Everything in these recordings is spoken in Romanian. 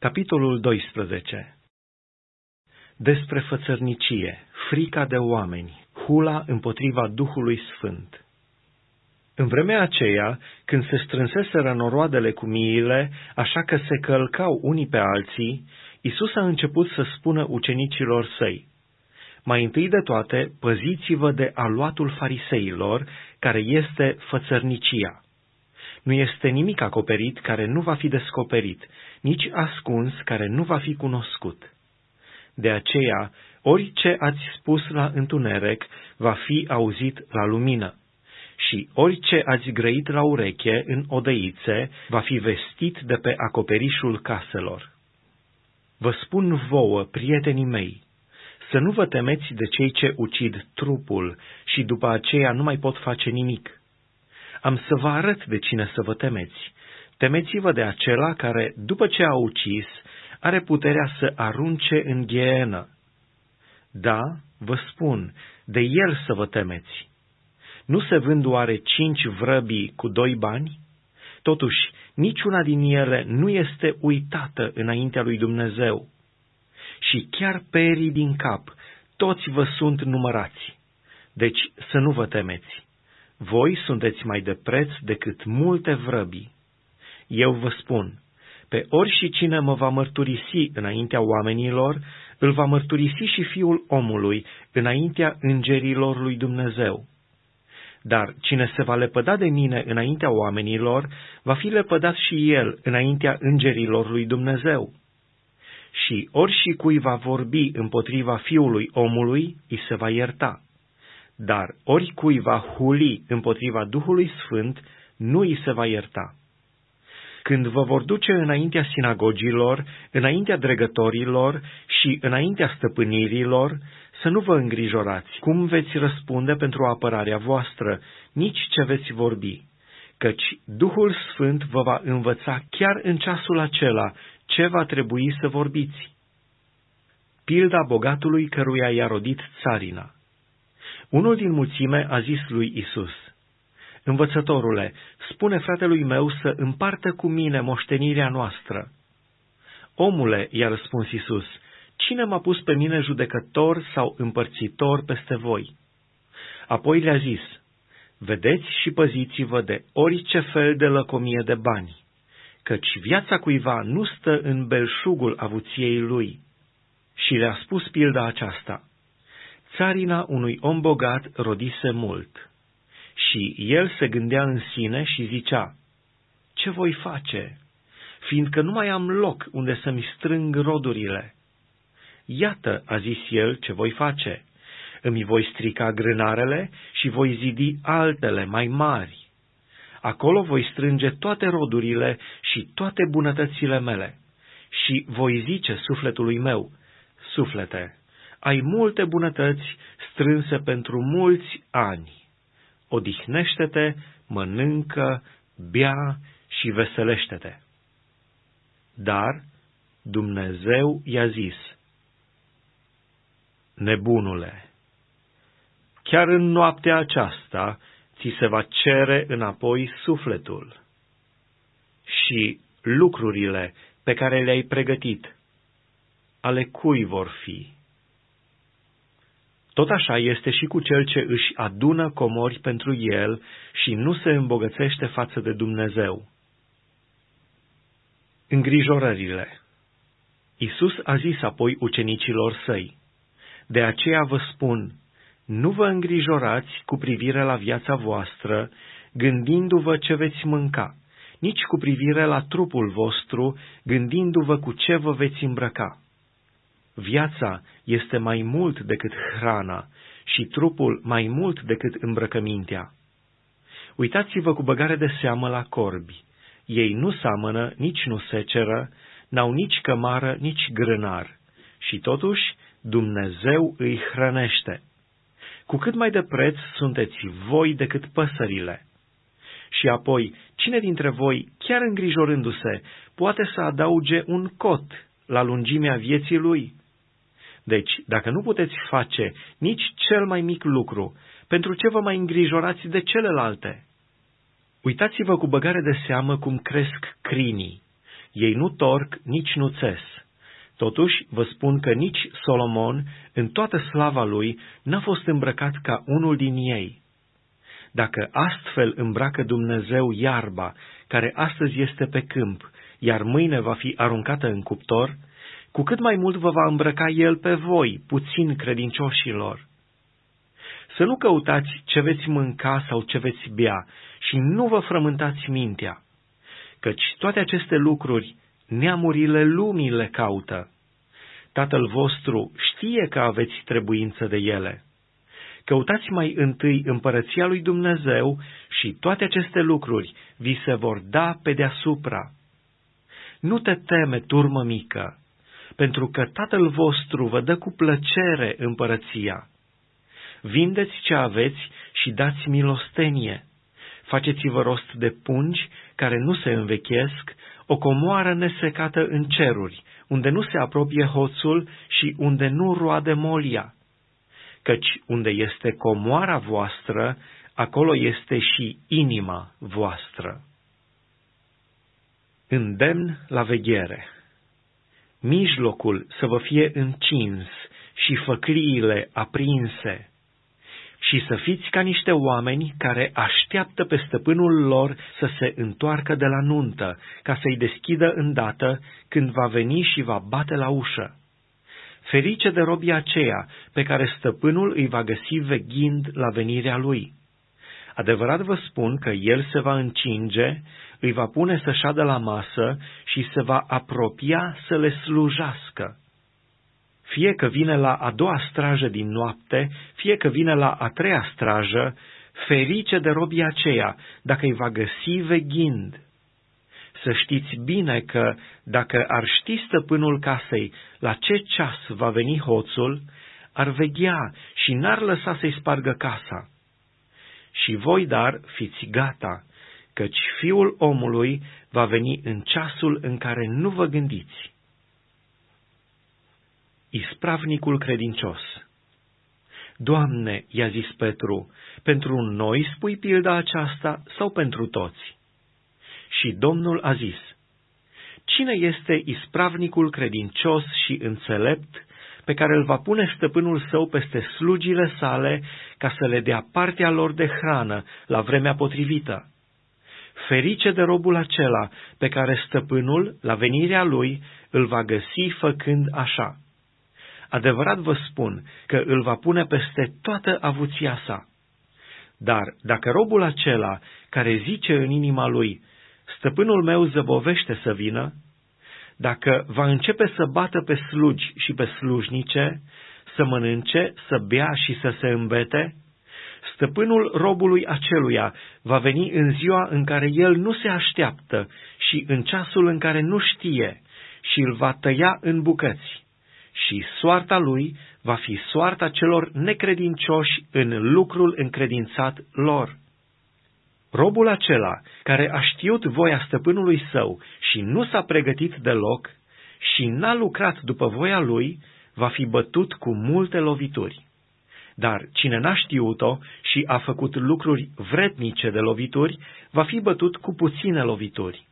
Capitolul 12 Despre fățărnicie, frica de oameni, hula împotriva Duhului Sfânt. În vremea aceea, când se strânseseră noroadele cu miile, așa că se călcau unii pe alții, Isus a început să spună ucenicilor săi, Mai întâi de toate, păziți-vă de aluatul fariseilor, care este fățărnicia. Nu este nimic acoperit care nu va fi descoperit, nici ascuns care nu va fi cunoscut. De aceea, orice ați spus la întuneric va fi auzit la lumină și orice ați grăit la ureche în odăițe va fi vestit de pe acoperișul caselor. Vă spun vouă, prietenii mei, să nu vă temeți de cei ce ucid trupul și după aceea nu mai pot face nimic. Am să vă arăt de cine să vă temeți. Temeți-vă de acela care, după ce a ucis, are puterea să arunce în ghienă. Da, vă spun, de el să vă temeți. Nu se vând oare cinci vrăbii cu doi bani? Totuși, niciuna din ele nu este uitată înaintea lui Dumnezeu. Și chiar perii din cap, toți vă sunt numărați. Deci să nu vă temeți. Voi sunteți mai de preț decât multe vrăbii. Eu vă spun, pe ori și cine mă va mărturisi înaintea oamenilor, îl va mărturisi și fiul omului înaintea îngerilor lui Dumnezeu. Dar cine se va lepăda de mine înaintea oamenilor, va fi lepădat și el înaintea îngerilor lui Dumnezeu. Și ori și cui va vorbi împotriva fiului omului, îi se va ierta. Dar oricui va huli împotriva Duhului Sfânt, nu îi se va ierta. Când vă vor duce înaintea sinagogilor, înaintea dregătorilor și înaintea stăpânirilor, să nu vă îngrijorați cum veți răspunde pentru apărarea voastră, nici ce veți vorbi, căci Duhul Sfânt vă va învăța chiar în ceasul acela ce va trebui să vorbiți. Pilda bogatului căruia i-a rodit țarina. Unul din mulțime a zis lui Isus, Învățătorule, spune fratelui meu să împartă cu mine moștenirea noastră. Omule, i-a răspuns Isus, cine m-a pus pe mine judecător sau împărțitor peste voi? Apoi le-a zis, vedeți și păziți-vă de orice fel de lăcomie de bani, căci viața cuiva nu stă în belșugul avuției lui. Și le-a spus pilda aceasta, țarina unui om bogat rodise mult. Și el se gândea în sine și zicea, Ce voi face, fiindcă nu mai am loc unde să-mi strâng rodurile? Iată, a zis el, ce voi face. Îmi voi strica grânarele și voi zidi altele mai mari. Acolo voi strânge toate rodurile și toate bunătățile mele. Și voi zice sufletului meu, suflete, ai multe bunătăți strânse pentru mulți ani odihnește-te, mănâncă, bea și veselește-te. Dar Dumnezeu i-a zis, Nebunule, chiar în noaptea aceasta ți se va cere înapoi sufletul și lucrurile pe care le-ai pregătit, ale cui vor fi? Tot așa este și cu cel ce își adună comori pentru el și nu se îmbogățește față de Dumnezeu. Îngrijorările Isus a zis apoi ucenicilor săi, De aceea vă spun, nu vă îngrijorați cu privire la viața voastră, gândindu-vă ce veți mânca, nici cu privire la trupul vostru, gândindu-vă cu ce vă veți îmbrăca. Viața este mai mult decât hrana și trupul mai mult decât îmbrăcămintea. Uitați-vă cu băgare de seamă la corbi. Ei nu samănă, nici nu seceră, n-au nici cămară, nici grânar. Și totuși Dumnezeu îi hrănește. Cu cât mai de preț sunteți voi decât păsările. Și apoi, cine dintre voi, chiar îngrijorându-se, poate să adauge un cot la lungimea vieții lui? Deci, dacă nu puteți face nici cel mai mic lucru, pentru ce vă mai îngrijorați de celelalte? Uitați-vă cu băgare de seamă cum cresc crinii. ei nu torc, nici nu țes. Totuși, vă spun că nici Solomon, în toată slava lui, n-a fost îmbrăcat ca unul din ei. Dacă astfel îmbracă Dumnezeu iarba, care astăzi este pe câmp, iar mâine va fi aruncată în cuptor, cu cât mai mult vă va îmbrăca El pe voi, puțin credincioșilor. Să nu căutați ce veți mânca sau ce veți bea și nu vă frământați mintea, căci toate aceste lucruri neamurile lumii le caută. Tatăl vostru știe că aveți trebuință de ele. Căutați mai întâi împărăția lui Dumnezeu și toate aceste lucruri vi se vor da pe deasupra. Nu te teme, turmă mică, pentru că Tatăl vostru vă dă cu plăcere împărăția. Vindeți ce aveți și dați milostenie. Faceți-vă rost de pungi care nu se învechesc, o comoară nesecată în ceruri, unde nu se apropie hoțul și unde nu roade molia. Căci unde este comoara voastră, acolo este și inima voastră. Îndemn la veghere Mijlocul să vă fie încins și făcliile aprinse, și să fiți ca niște oameni care așteaptă pe stăpânul lor să se întoarcă de la nuntă, ca să-i deschidă îndată când va veni și va bate la ușă. Ferice de robii aceea pe care stăpânul îi va găsi veghind la venirea lui. Adevărat vă spun că el se va încinge, îi va pune să șadă la masă și se va apropia să le slujească fie că vine la a doua strajă din noapte, fie că vine la a treia strajă, ferice de robii aceea, dacă îi va găsi veghind. Să știți bine că, dacă ar ști stăpânul casei la ce ceas va veni hoțul, ar veghea și n-ar lăsa să-i spargă casa. Și voi, dar, fiți gata, căci fiul omului va veni în ceasul în care nu vă gândiți. Ispravnicul credincios Doamne, i-a zis Petru, pentru noi spui pilda aceasta sau pentru toți? Și Domnul a zis, Cine este ispravnicul credincios și înțelept pe care îl va pune stăpânul său peste slugile sale ca să le dea partea lor de hrană la vremea potrivită? Ferice de robul acela pe care stăpânul, la venirea lui, îl va găsi făcând așa. Adevărat vă spun că îl va pune peste toată avuția sa. Dar dacă robul acela care zice în inima lui, stăpânul meu zăbovește să vină, dacă va începe să bată pe slugi și pe slujnice, să mănânce, să bea și să se îmbete, stăpânul robului aceluia va veni în ziua în care el nu se așteaptă și în ceasul în care nu știe și îl va tăia în bucăți și soarta lui va fi soarta celor necredincioși în lucrul încredințat lor. Robul acela, care a știut voia stăpânului său și nu s-a pregătit deloc și n-a lucrat după voia lui, va fi bătut cu multe lovituri. Dar cine n-a știut-o și a făcut lucruri vretnice de lovituri, va fi bătut cu puține lovituri.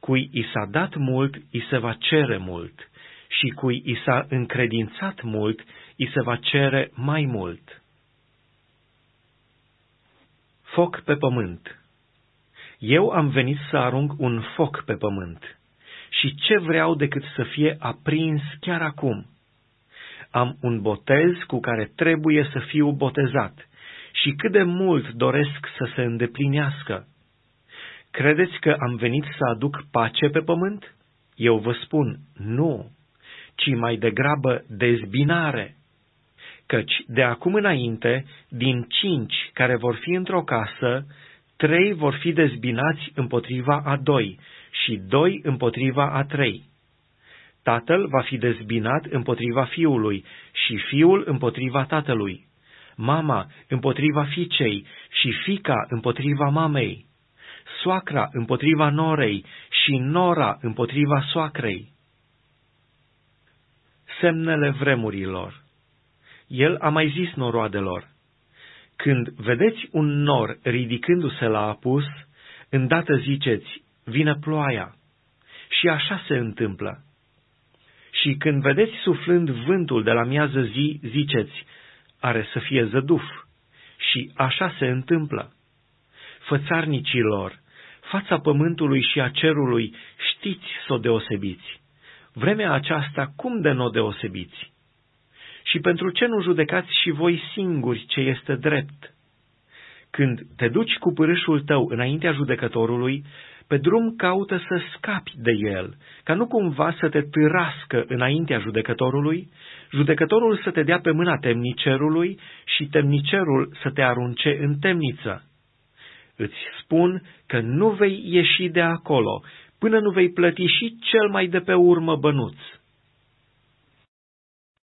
Cui i s-a dat mult, i se va cere mult, și cui i s-a încredințat mult, i se va cere mai mult. Foc pe pământ Eu am venit să arunc un foc pe pământ. Și ce vreau decât să fie aprins chiar acum? Am un botez cu care trebuie să fiu botezat și cât de mult doresc să se îndeplinească. Credeți că am venit să aduc pace pe pământ? Eu vă spun, nu ci mai degrabă dezbinare. Căci de acum înainte, din cinci care vor fi într-o casă, trei vor fi dezbinați împotriva a doi și doi împotriva a trei. Tatăl va fi dezbinat împotriva fiului și fiul împotriva tatălui, mama împotriva fiicei și fica împotriva mamei, soacra împotriva norei și nora împotriva soacrei semnele vremurilor. El a mai zis noroadelor, când vedeți un nor ridicându-se la apus, îndată ziceți, vine ploaia. și așa se întâmplă. Și când vedeți suflând vântul de la miază zi, ziceți, are să fie zăduf. Și așa se întâmplă. Fățarnicilor, fața pământului și a cerului știți să o deosebiți. Vremea aceasta cum de nu o deosebiți? Și pentru ce nu judecați și voi singuri ce este drept? Când te duci cu pârâșul tău înaintea judecătorului, pe drum caută să scapi de el, ca nu cumva să te târască înaintea judecătorului, judecătorul să te dea pe mâna temnicerului și temnicerul să te arunce în temniță. Îți spun că nu vei ieși de acolo, până nu vei plăti și cel mai de pe urmă bănuț.